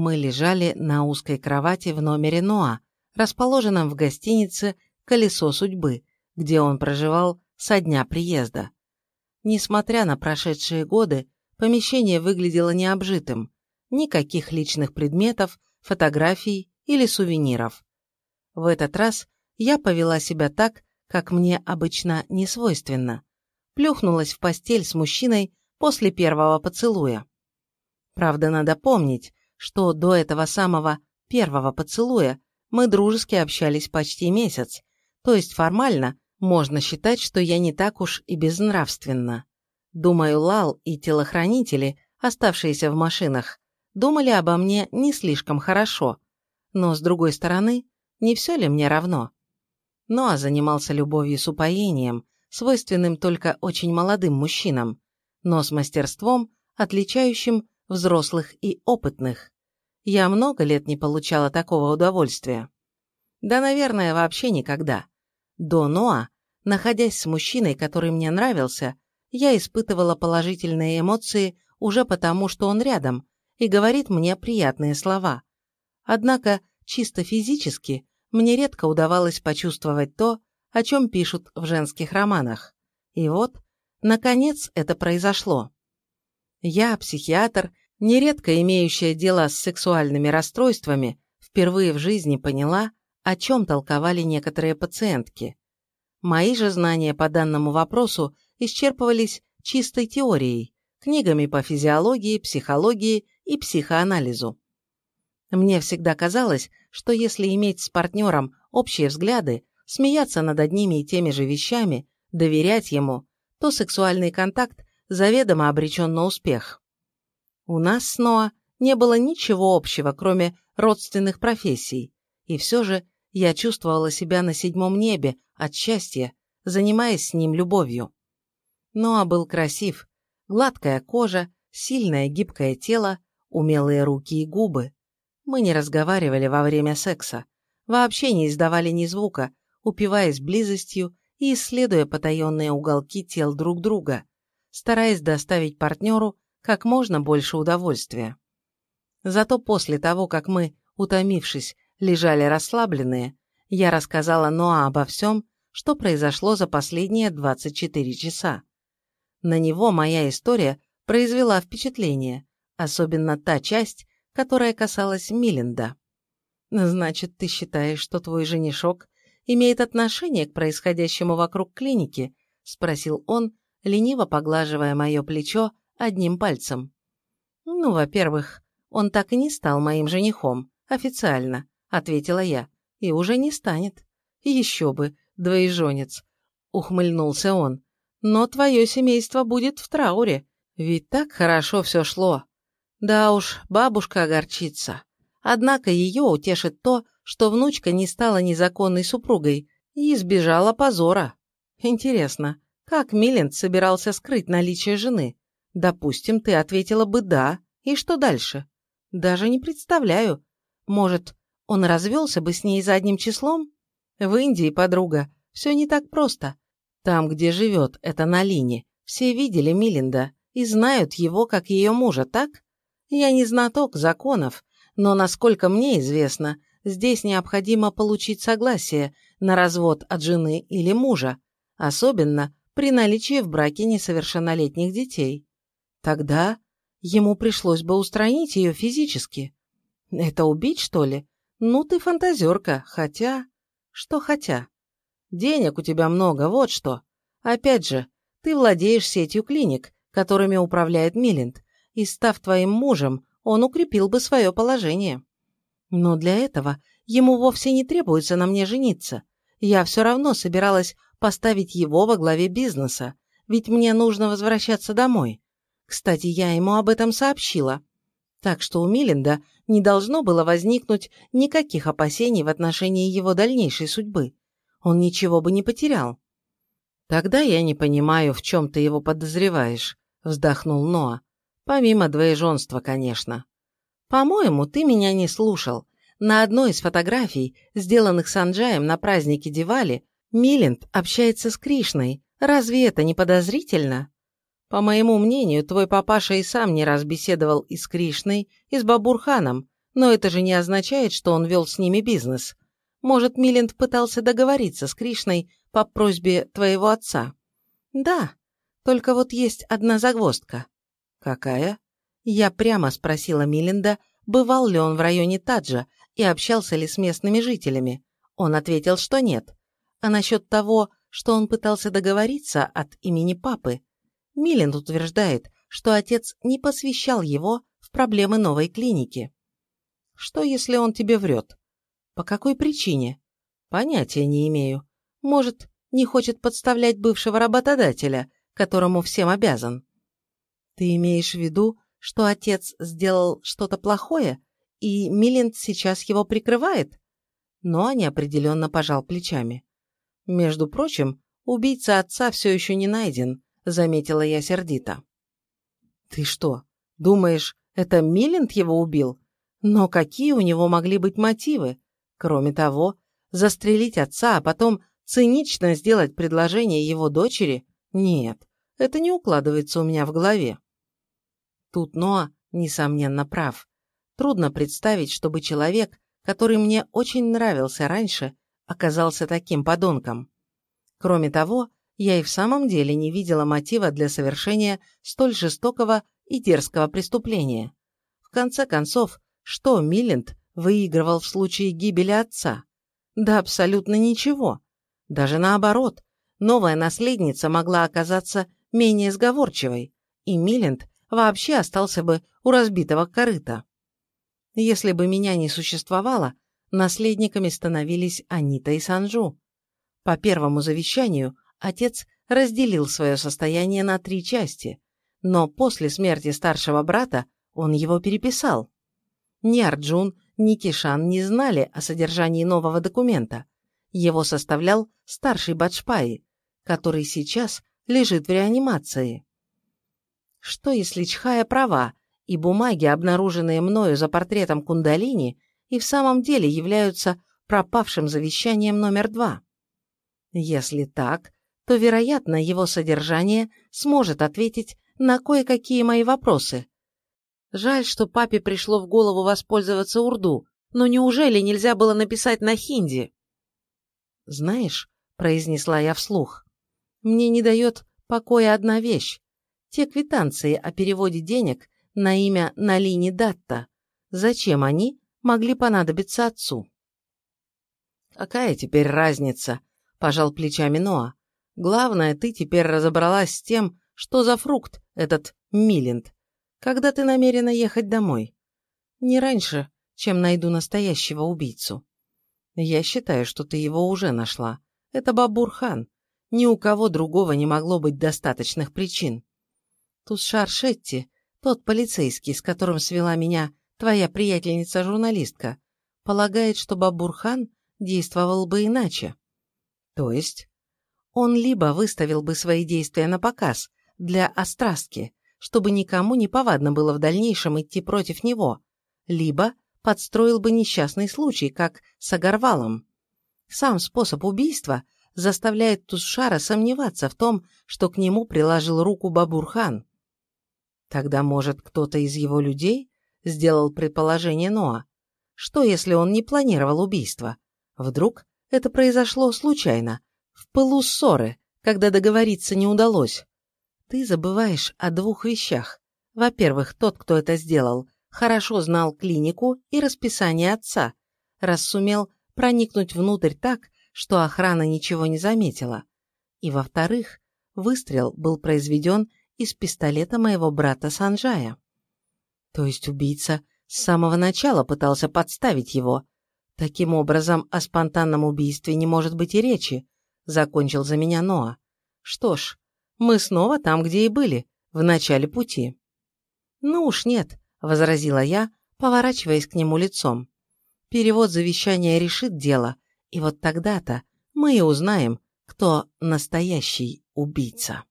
Мы лежали на узкой кровати в номере Ноа, расположенном в гостинице «Колесо судьбы», где он проживал со дня приезда. Несмотря на прошедшие годы, помещение выглядело необжитым, никаких личных предметов, фотографий или сувениров. В этот раз я повела себя так, как мне обычно не свойственно. Плюхнулась в постель с мужчиной после первого поцелуя. Правда, надо помнить, что до этого самого первого поцелуя мы дружески общались почти месяц, то есть формально можно считать, что я не так уж и безнравственна. Думаю, Лал и телохранители, оставшиеся в машинах, думали обо мне не слишком хорошо. Но, с другой стороны, не все ли мне равно? Ну а занимался любовью с упоением, свойственным только очень молодым мужчинам, но с мастерством, отличающим взрослых и опытных. Я много лет не получала такого удовольствия. Да, наверное, вообще никогда. До Ноа, находясь с мужчиной, который мне нравился, я испытывала положительные эмоции уже потому, что он рядом и говорит мне приятные слова. Однако, чисто физически, мне редко удавалось почувствовать то, о чем пишут в женских романах. И вот, наконец, это произошло. Я, психиатр, нередко имеющая дело с сексуальными расстройствами, впервые в жизни поняла, о чем толковали некоторые пациентки. Мои же знания по данному вопросу исчерпывались чистой теорией, книгами по физиологии, психологии и психоанализу. Мне всегда казалось, что если иметь с партнером общие взгляды, смеяться над одними и теми же вещами, доверять ему, то сексуальный контакт заведомо обречен на успех. У нас с Ноа не было ничего общего, кроме родственных профессий, и все же я чувствовала себя на седьмом небе от счастья, занимаясь с ним любовью. Ноа был красив, гладкая кожа, сильное гибкое тело, умелые руки и губы. Мы не разговаривали во время секса, вообще не издавали ни звука, упиваясь близостью и исследуя потаенные уголки тел друг друга, стараясь доставить партнеру как можно больше удовольствия. Зато после того, как мы, утомившись, лежали расслабленные, я рассказала Ноа обо всем, что произошло за последние 24 часа. На него моя история произвела впечатление, особенно та часть, которая касалась Миленда. «Значит, ты считаешь, что твой женишок имеет отношение к происходящему вокруг клиники?» — спросил он, лениво поглаживая мое плечо одним пальцем. «Ну, во-первых, он так и не стал моим женихом, официально», — ответила я, — «и уже не станет». «Еще бы, двоеженец», — ухмыльнулся он. «Но твое семейство будет в трауре, ведь так хорошо все шло». Да уж, бабушка огорчится. Однако ее утешит то, что внучка не стала незаконной супругой и избежала позора. Интересно, как Милент собирался скрыть наличие жены? Допустим, ты ответила бы «да», и что дальше? Даже не представляю. Может, он развелся бы с ней задним числом? В Индии, подруга, все не так просто. Там, где живет эта Налини, все видели Милинда и знают его как ее мужа, так? Я не знаток законов, но, насколько мне известно, здесь необходимо получить согласие на развод от жены или мужа, особенно при наличии в браке несовершеннолетних детей. Тогда ему пришлось бы устранить ее физически. Это убить, что ли? Ну ты фантазерка, хотя... Что хотя? Денег у тебя много, вот что. Опять же, ты владеешь сетью клиник, которыми управляет Милинд, и, став твоим мужем, он укрепил бы свое положение. Но для этого ему вовсе не требуется на мне жениться. Я все равно собиралась поставить его во главе бизнеса, ведь мне нужно возвращаться домой. Кстати, я ему об этом сообщила. Так что у Миленда не должно было возникнуть никаких опасений в отношении его дальнейшей судьбы. Он ничего бы не потерял. «Тогда я не понимаю, в чем ты его подозреваешь», — вздохнул Ноа. Помимо двоеженства, конечно. По-моему, ты меня не слушал. На одной из фотографий, сделанных Санджаем на празднике Дивали, Милинд общается с Кришной. Разве это не подозрительно? По моему мнению, твой папаша и сам не раз беседовал и с Кришной, и с Бабурханом, Но это же не означает, что он вел с ними бизнес. Может, Милленд пытался договориться с Кришной по просьбе твоего отца? Да, только вот есть одна загвоздка. Какая? Я прямо спросила Миленда, бывал ли он в районе Таджа и общался ли с местными жителями. Он ответил, что нет. А насчет того, что он пытался договориться от имени папы, Миленд утверждает, что отец не посвящал его в проблемы новой клиники. Что, если он тебе врет? По какой причине? Понятия не имею. Может, не хочет подставлять бывшего работодателя, которому всем обязан. Ты имеешь в виду, что отец сделал что-то плохое, и Милленд сейчас его прикрывает? Но неопределенно пожал плечами. Между прочим, убийца отца все еще не найден, заметила я сердито. Ты что, думаешь, это Милленд его убил? Но какие у него могли быть мотивы? Кроме того, застрелить отца, а потом цинично сделать предложение его дочери? Нет, это не укладывается у меня в голове. Тут Ноа, несомненно, прав. Трудно представить, чтобы человек, который мне очень нравился раньше, оказался таким подонком. Кроме того, я и в самом деле не видела мотива для совершения столь жестокого и дерзкого преступления. В конце концов, что Милленд выигрывал в случае гибели отца? Да абсолютно ничего. Даже наоборот, новая наследница могла оказаться менее сговорчивой, и Милленд вообще остался бы у разбитого корыта. Если бы меня не существовало, наследниками становились Анита и Санжу. По первому завещанию отец разделил свое состояние на три части, но после смерти старшего брата он его переписал. Ни Арджун, ни Кишан не знали о содержании нового документа. Его составлял старший Баджпаи, который сейчас лежит в реанимации. Что если Чхая права, и бумаги, обнаруженные мною за портретом Кундалини, и в самом деле являются пропавшим завещанием номер два? Если так, то, вероятно, его содержание сможет ответить на кое-какие мои вопросы, Жаль, что папе пришло в голову воспользоваться урду, но неужели нельзя было написать на хинди? «Знаешь», — произнесла я вслух, — «мне не дает покоя одна вещь. Те квитанции о переводе денег на имя Налини Датта. Зачем они могли понадобиться отцу?» «Какая теперь разница?» – пожал плечами Ноа. «Главное, ты теперь разобралась с тем, что за фрукт этот Милинд. Когда ты намерена ехать домой? Не раньше, чем найду настоящего убийцу. Я считаю, что ты его уже нашла. Это Бабурхан. Ни у кого другого не могло быть достаточных причин. Тусшар Шетти, тот полицейский, с которым свела меня твоя приятельница-журналистка, полагает, что Бабурхан действовал бы иначе. То есть он либо выставил бы свои действия на показ для острастки, чтобы никому не повадно было в дальнейшем идти против него, либо подстроил бы несчастный случай, как с Агарвалом. Сам способ убийства заставляет Тусшара сомневаться в том, что к нему приложил руку Бабурхан. Тогда, может, кто-то из его людей сделал предположение Ноа. Что, если он не планировал убийство? Вдруг это произошло случайно, в пылу когда договориться не удалось? Ты забываешь о двух вещах. Во-первых, тот, кто это сделал, хорошо знал клинику и расписание отца, раз сумел проникнуть внутрь так, что охрана ничего не заметила. И во-вторых, выстрел был произведен из пистолета моего брата Санжая. То есть убийца с самого начала пытался подставить его. Таким образом, о спонтанном убийстве не может быть и речи, закончил за меня Ноа. Что ж, мы снова там, где и были, в начале пути. «Ну уж нет», — возразила я, поворачиваясь к нему лицом. «Перевод завещания решит дело, и вот тогда-то мы и узнаем, кто настоящий убийца».